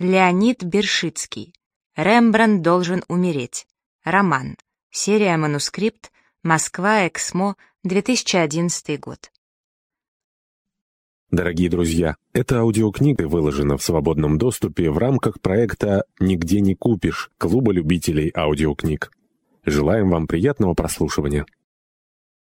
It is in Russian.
Леонид Бершицкий. Рембрандт должен умереть. Роман. Серия «Манускрипт». Москва, Эксмо, 2011 год. Дорогие друзья, эта аудиокнига выложена в свободном доступе в рамках проекта «Нигде не купишь» Клуба любителей аудиокниг. Желаем вам приятного прослушивания.